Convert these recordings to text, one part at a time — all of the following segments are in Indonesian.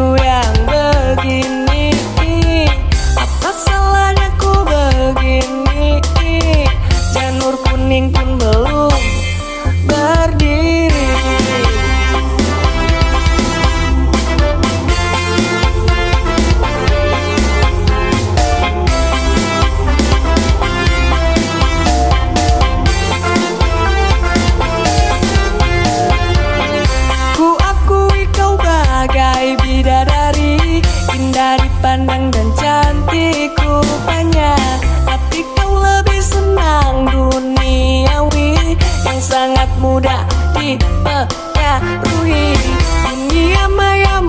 aku Indah dipandang dan cantik rupanya Tapi kau lebih senang duniawi Yang sangat mudah dipengaruhi. Dunia maya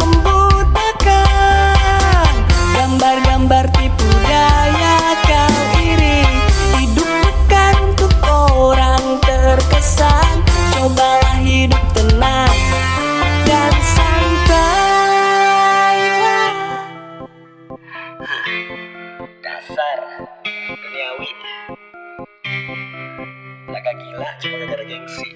Dasar duniawi. Agak gila cuma gara gengsi.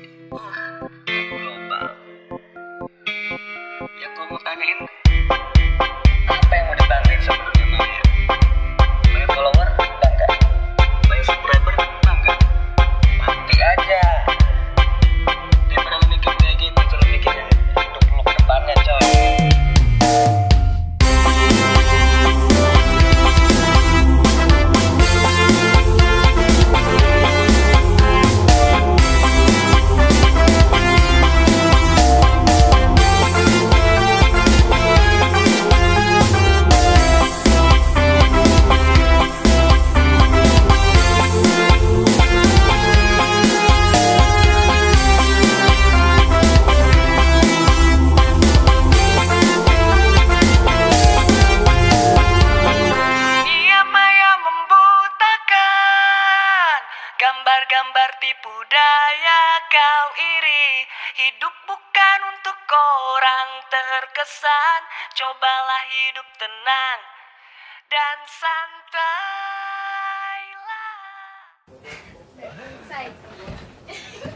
Gambar-gambar tipu daya kau iri. Hidup bukan untuk orang terkesan. Cobalah hidup tenang dan santailah. Size.